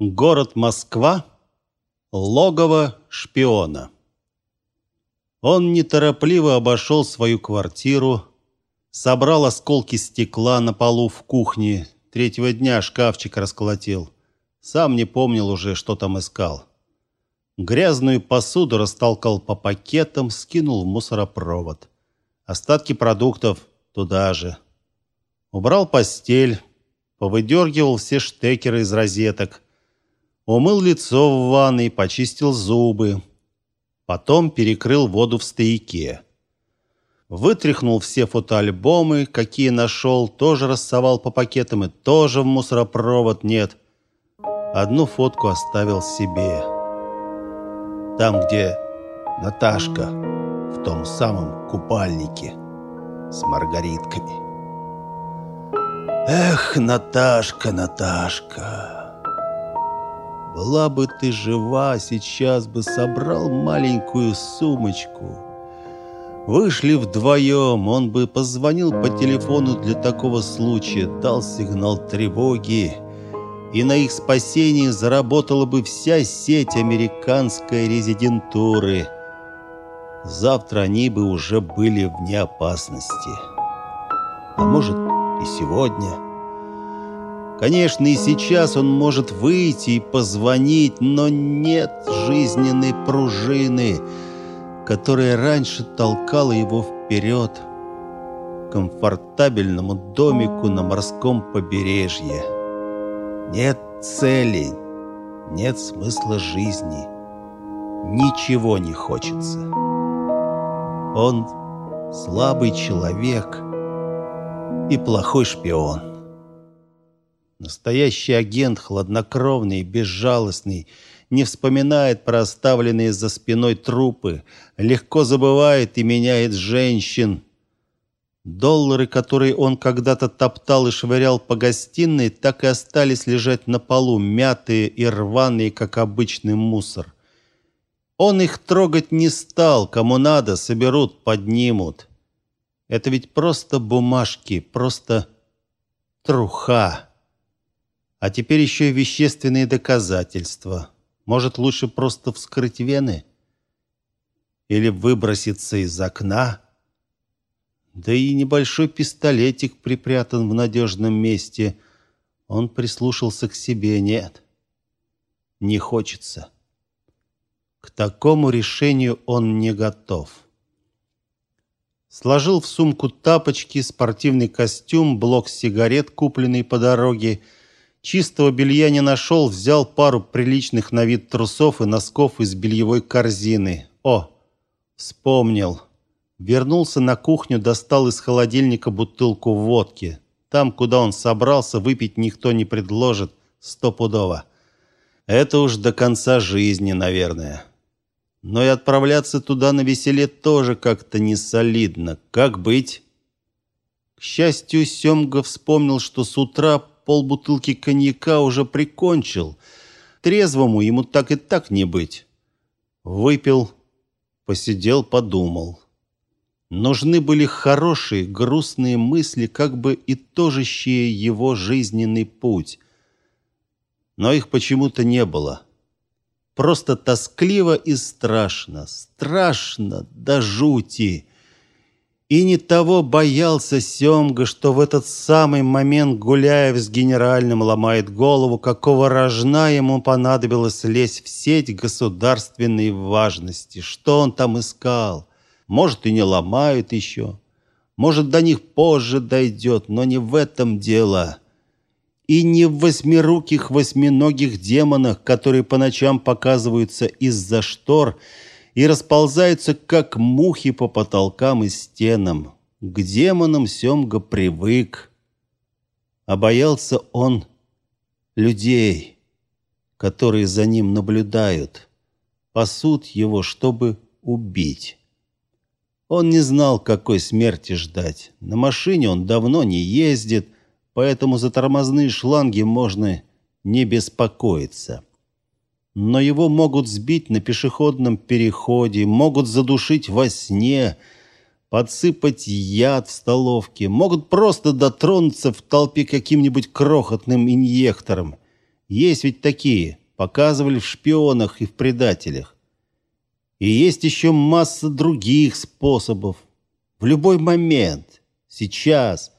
Город Москва. Логово шпиона. Он неторопливо обошел свою квартиру, собрал осколки стекла на полу в кухне. Третьего дня шкафчик расколотил. Сам не помнил уже, что там искал. Грязную посуду растолкал по пакетам, скинул в мусоропровод. Остатки продуктов туда же. Убрал постель, повыдергивал все штекеры из розеток, умыл лицо в ванной, почистил зубы. Потом перекрыл воду в стояке. Вытряхнул все фотоальбомы, какие нашел, тоже рассовал по пакетам и тоже в мусоропровод нет. Одну фотку оставил себе там, где Наташка в том самом купальнике с маргаритками. Эх, Наташка, Наташка, была бы ты жива, сейчас бы собрал маленькую сумочку. Вышли вдвоем, он бы позвонил по телефону для такого случая, дал сигнал тревоги и на их спасение заработала бы вся сеть американской резидентуры. Завтра они бы уже были вне опасности. А может, и сегодня. Конечно, и сейчас он может выйти и позвонить, но нет жизненной пружины, которая раньше толкала его вперед к комфортабельному домику на морском побережье. Нет цели, нет смысла жизни. Ничего не хочется. Он слабый человек и плохой шпион. Настоящий агент, хладнокровный, безжалостный, не вспоминает про оставленные за спиной трупы, легко забывает и меняет женщин, Доллары, которые он когда-то топтал и швырял по гостиной, так и остались лежать на полу, мятые и рваные, как обычный мусор. Он их трогать не стал, кому надо, соберут, поднимут. Это ведь просто бумажки, просто труха. А теперь еще и вещественные доказательства. Может, лучше просто вскрыть вены? Или выброситься из окна? Да и небольшой пистолетик припрятан в надежном месте. Он прислушался к себе. Нет, не хочется. К такому решению он не готов. Сложил в сумку тапочки, спортивный костюм, блок сигарет, купленный по дороге. Чистого белья не нашел, взял пару приличных на вид трусов и носков из бельевой корзины. О, вспомнил. Вернулся на кухню, достал из холодильника бутылку водки. Там, куда он собрался, выпить никто не предложит, стопудово. Это уж до конца жизни, наверное. Но и отправляться туда на веселе тоже как-то не солидно. Как быть? К счастью, Семга вспомнил, что с утра полбутылки коньяка уже прикончил. Трезвому ему так и так не быть. Выпил, посидел, подумал. Нужны были хорошие, грустные мысли, как бы итожащие его жизненный путь. Но их почему-то не было. Просто тоскливо и страшно, страшно до жути. И не того боялся Семга, что в этот самый момент Гуляев с генеральным ломает голову, какого рожна ему понадобилось лезть в сеть государственной важности. Что он там искал? Может, и не ломают еще. Может, до них позже дойдет, но не в этом дело. И не в восьмируких восьминогих демонах, которые по ночам показываются из-за штор и расползаются, как мухи по потолкам и стенам. К демонам Семга привык. А боялся он людей, которые за ним наблюдают, пасут его, чтобы убить. Он не знал, какой смерти ждать. На машине он давно не ездит, поэтому за тормозные шланги можно не беспокоиться. Но его могут сбить на пешеходном переходе, могут задушить во сне, подсыпать яд в столовке, могут просто дотронуться в толпе каким-нибудь крохотным инъектором. Есть ведь такие, показывали в шпионах и в предателях. И есть еще масса других способов. В любой момент, сейчас,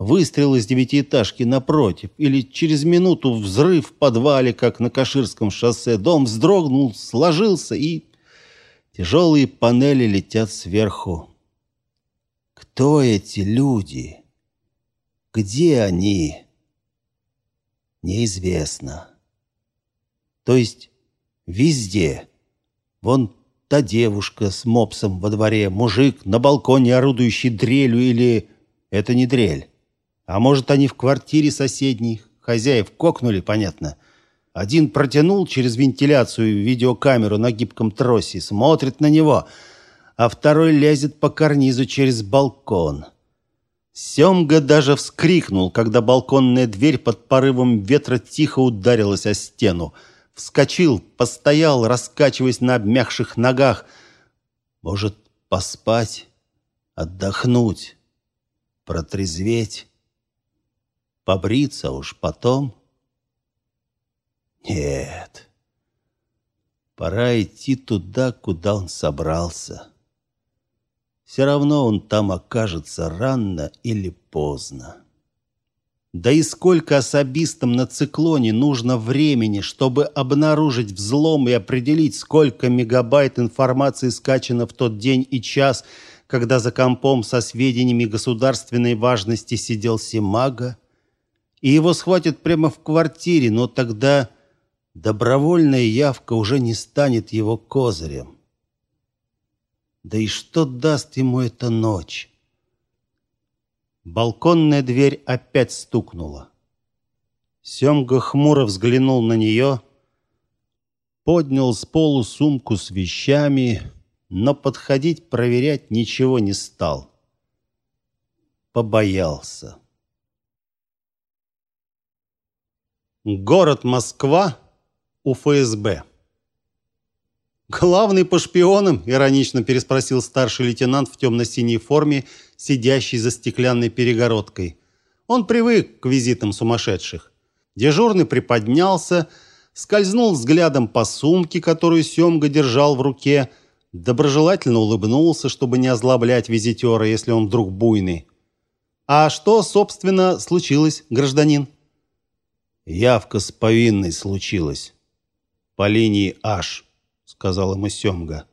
выстрел из девятиэтажки напротив, или через минуту взрыв в подвале, как на Каширском шоссе, дом вздрогнул, сложился, и тяжелые панели летят сверху. Кто эти люди? Где они? Неизвестно. То есть везде. Вон та девушка с мопсом во дворе, мужик на балконе, орудующий дрелью, или это не дрель. А может, они в квартире соседней, хозяев кокнули, понятно. Один протянул через вентиляцию видеокамеру на гибком тросе, смотрит на него, а второй лезет по карнизу через балкон. Семга даже вскрикнул, когда балконная дверь под порывом ветра тихо ударилась о стену – вскочил, постоял, раскачиваясь на обмякших ногах. Может, поспать, отдохнуть, протрезветь, побриться уж потом? Нет. Пора идти туда, куда он собрался. Все равно он там окажется рано или поздно. Да и сколько особистам на циклоне нужно времени, чтобы обнаружить взлом и определить, сколько мегабайт информации скачано в тот день и час, когда за компом со сведениями государственной важности сидел Симага, и его схватят прямо в квартире, но тогда добровольная явка уже не станет его козырем. Да и что даст ему эта ночь? Балконная дверь опять стукнула. Семга хмуро взглянул на нее, поднял с полу сумку с вещами, но подходить проверять ничего не стал. Побоялся. Город Москва у ФСБ. «Главный по шпионам?» – иронично переспросил старший лейтенант в темно-синей форме, сидящий за стеклянной перегородкой. Он привык к визитам сумасшедших. Дежурный приподнялся, скользнул взглядом по сумке, которую Семга держал в руке, доброжелательно улыбнулся, чтобы не озлоблять визитера, если он вдруг буйный. «А что, собственно, случилось, гражданин?» «Явка с повинной случилась. По линии H» сказал ему Семга.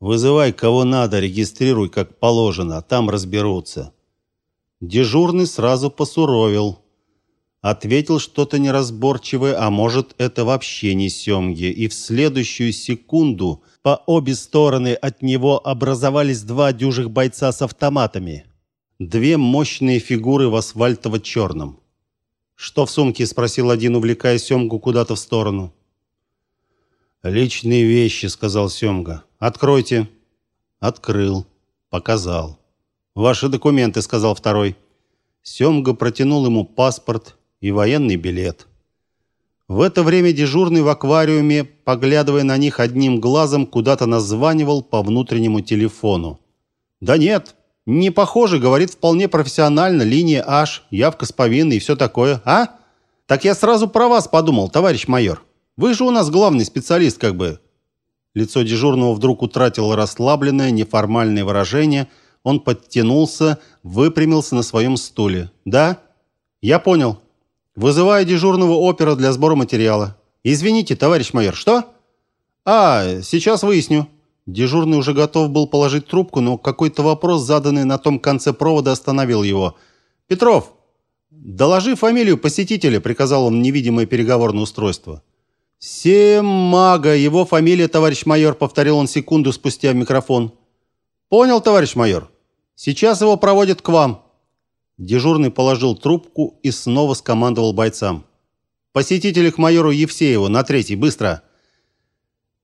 Вызывай кого надо, регистрируй как положено, а там разберутся. Дежурный сразу посуровил. Ответил что-то неразборчивое, а может, это вообще не Семге, и в следующую секунду по обе стороны от него образовались два дюжих бойца с автоматами. Две мощные фигуры в асфальтово-черном. «Что в сумке?» – спросил один, увлекая Семгу куда-то в сторону. «Личные вещи», — сказал Семга. «Откройте». Открыл. Показал. «Ваши документы», — сказал второй. Семга протянул ему паспорт и военный билет. В это время дежурный в аквариуме, поглядывая на них одним глазом, куда-то названивал по внутреннему телефону. «Да нет, не похоже, говорит вполне профессионально, линия H, явка с повинной и все такое. А? Так я сразу про вас подумал, товарищ майор». Вы же у нас главный специалист, как бы. Лицо дежурного вдруг утратило расслабленное, неформальное выражение. Он подтянулся, выпрямился на своем стуле. Да? Я понял. Вызываю дежурного опера для сбора материала. Извините, товарищ майор, что? А, сейчас выясню. Дежурный уже готов был положить трубку, но какой-то вопрос, заданный на том конце провода, остановил его. Петров, доложи фамилию посетителя, приказал он невидимое переговорное устройство. «Семага, его фамилия, товарищ майор», — повторил он секунду спустя в микрофон. «Понял, товарищ майор. Сейчас его проводят к вам». Дежурный положил трубку и снова скомандовал бойцам. «Посетители к майору Евсееву, на третий, быстро!»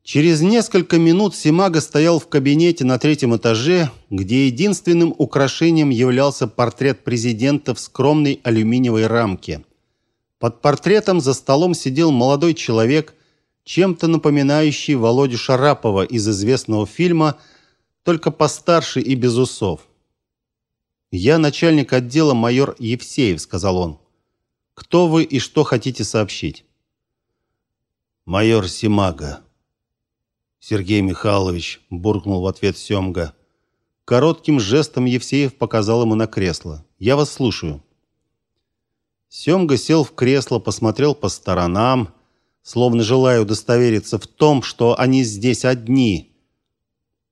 Через несколько минут Семага стоял в кабинете на третьем этаже, где единственным украшением являлся портрет президента в скромной алюминиевой рамке. Под портретом за столом сидел молодой человек, чем-то напоминающий Володю Шарапова из известного фильма, только постарше и без усов. «Я начальник отдела майор Евсеев», — сказал он. «Кто вы и что хотите сообщить?» Майор Симага. Сергей Михайлович буркнул в ответ Семга. Коротким жестом Евсеев показал ему на кресло. Я вас слушаю. Семга сел в кресло, посмотрел по сторонам, словно желая удостовериться в том, что они здесь одни.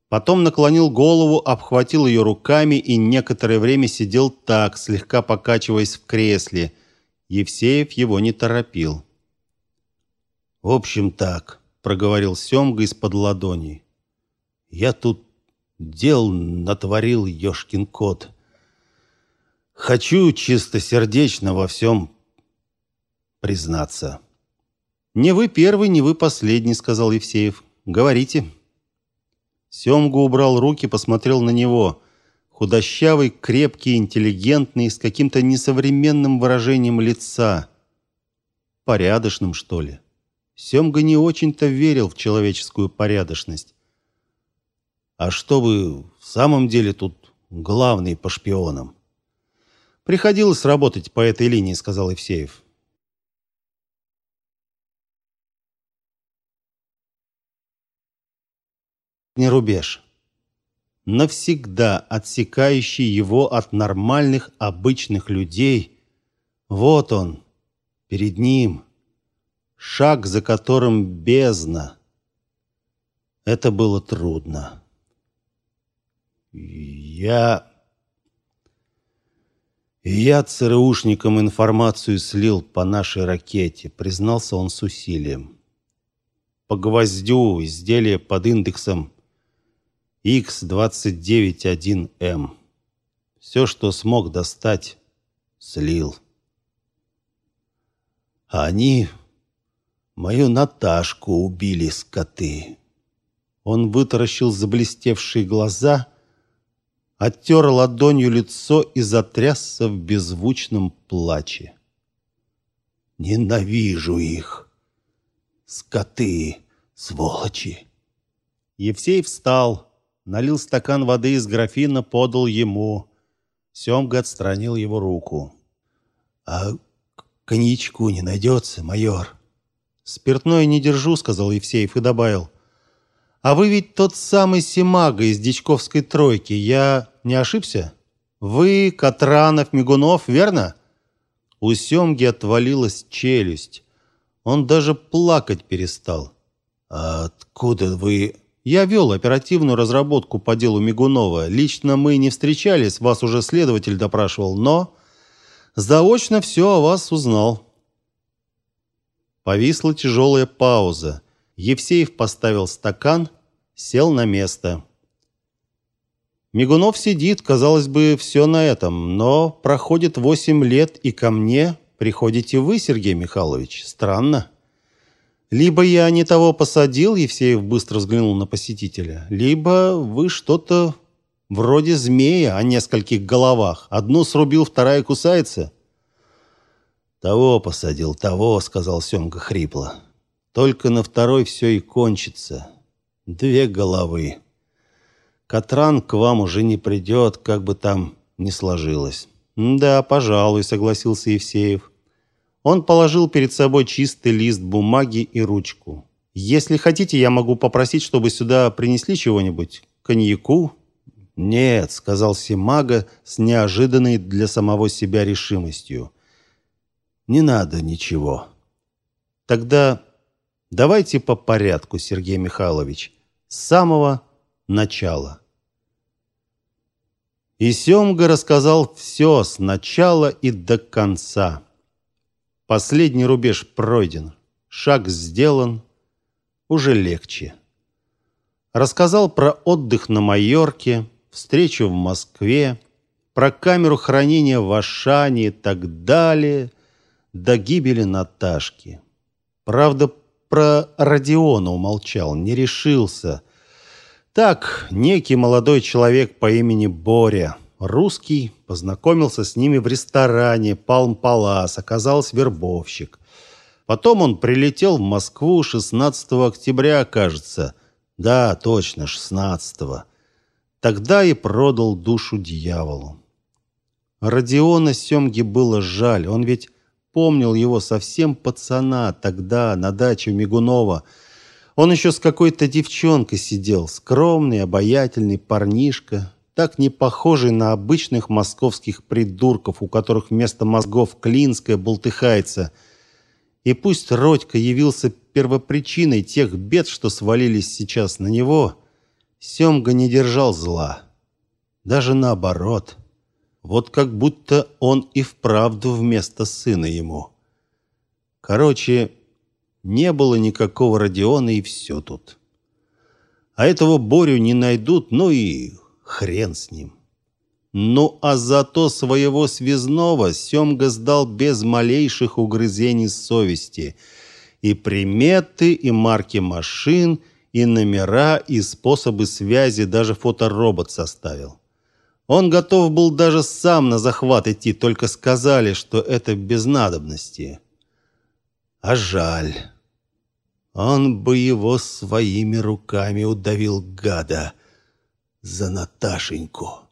Потом наклонил голову, обхватил ее руками и некоторое время сидел так, слегка покачиваясь в кресле. Евсеев его не торопил. В общем, так, проговорил Семга из-под ладони. Я тут дел натворил ёшкин кот. Хочу чистосердечно во всем признаться. Не вы первый, не вы последний, сказал Евсеев. Говорите. Семга убрал руки, посмотрел на него. Худощавый, крепкий, интеллигентный, с каким-то несовременным выражением лица. Порядочным, что ли? Семга не очень-то верил в человеческую порядочность. А что вы в самом деле тут главный по шпионам? Приходилось работать по этой линии, сказал Евсеев. Не рубеж. Навсегда отсекающий его от нормальных обычных людей. Вот он, перед ним шаг за которым бездна. Это было трудно. Я я ЦРУшникам информацию слил по нашей ракете, признался он с усилием. По гвоздю изделие под индексом X291M. Все, что смог достать, слил. А они Мою Наташку убили скоты. Он вытаращил заблестевшие глаза, оттер ладонью лицо и затрясся в беззвучном плаче. Ненавижу их. Скоты, сволочи. Евсей встал, налил стакан воды из графина, подал ему. Семга отстранил его руку. А коньячку не найдется, майор? «Спиртное не держу», — сказал Евсеев и добавил. «А вы ведь тот самый Симага из Дичковской тройки. Я не ошибся? Вы Катранов, Мигунов, верно?» У Семги отвалилась челюсть. Он даже плакать перестал. «А откуда вы...» «Я вел оперативную разработку по делу Мигунова. Лично мы не встречались, вас уже следователь допрашивал, но заочно все о вас узнал». Повисла тяжелая пауза. Евсеев поставил стакан, сел на место. Мигунов сидит, казалось бы, все на этом, но проходит восемь лет, и ко мне приходите вы, Сергей Михайлович. Странно. Либо я не того посадил, Евсеев быстро взглянул на посетителя, либо вы что-то вроде змея о нескольких головах. Одну срубил, вторая кусается. «Того посадил, того», — сказал Семка хрипло. «Только на второй все и кончится. Две головы. Катран к вам уже не придет, как бы там ни сложилось». «Да, пожалуй», — согласился Евсеев. Он положил перед собой чистый лист бумаги и ручку. «Если хотите, я могу попросить, чтобы сюда принесли чего-нибудь? Коньяку?» «Нет», — сказал Симага с неожиданной для самого себя решимостью. Не надо ничего. Тогда давайте по порядку, Сергей Михайлович, с самого начала. И Семга рассказал все с начала и до конца. Последний рубеж пройден, шаг сделан, уже легче. Рассказал про отдых на Майорке, встречу в Москве, про камеру хранения в Ашане и так далее – до гибели Наташки. Правда, про Родиона умолчал, не решился. Так, некий молодой человек по имени Боря, русский, познакомился с ними в ресторане Палм Палас, оказался вербовщик. Потом он прилетел в Москву 16 октября, кажется. Да, точно, 16 -го. Тогда и продал душу дьяволу. Родиона Семге было жаль, он ведь вспомнил его совсем пацана тогда на даче у Мигунова. Он еще с какой-то девчонкой сидел, скромный, обаятельный парнишка, так не похожий на обычных московских придурков, у которых вместо мозгов клинская бултыхается. И пусть Родька явился первопричиной тех бед, что свалились сейчас на него, Семга не держал зла. Даже наоборот. Вот как будто он и вправду вместо сына ему. Короче, не было никакого Родиона и все тут. А этого Борю не найдут, ну и хрен с ним. Ну а зато своего связного Семга сдал без малейших угрызений совести. И приметы, и марки машин, и номера, и способы связи, даже фоторобот составил. Он готов был даже сам на захват идти, только сказали, что это без надобности. А жаль. Он бы его своими руками удавил гада за Наташеньку.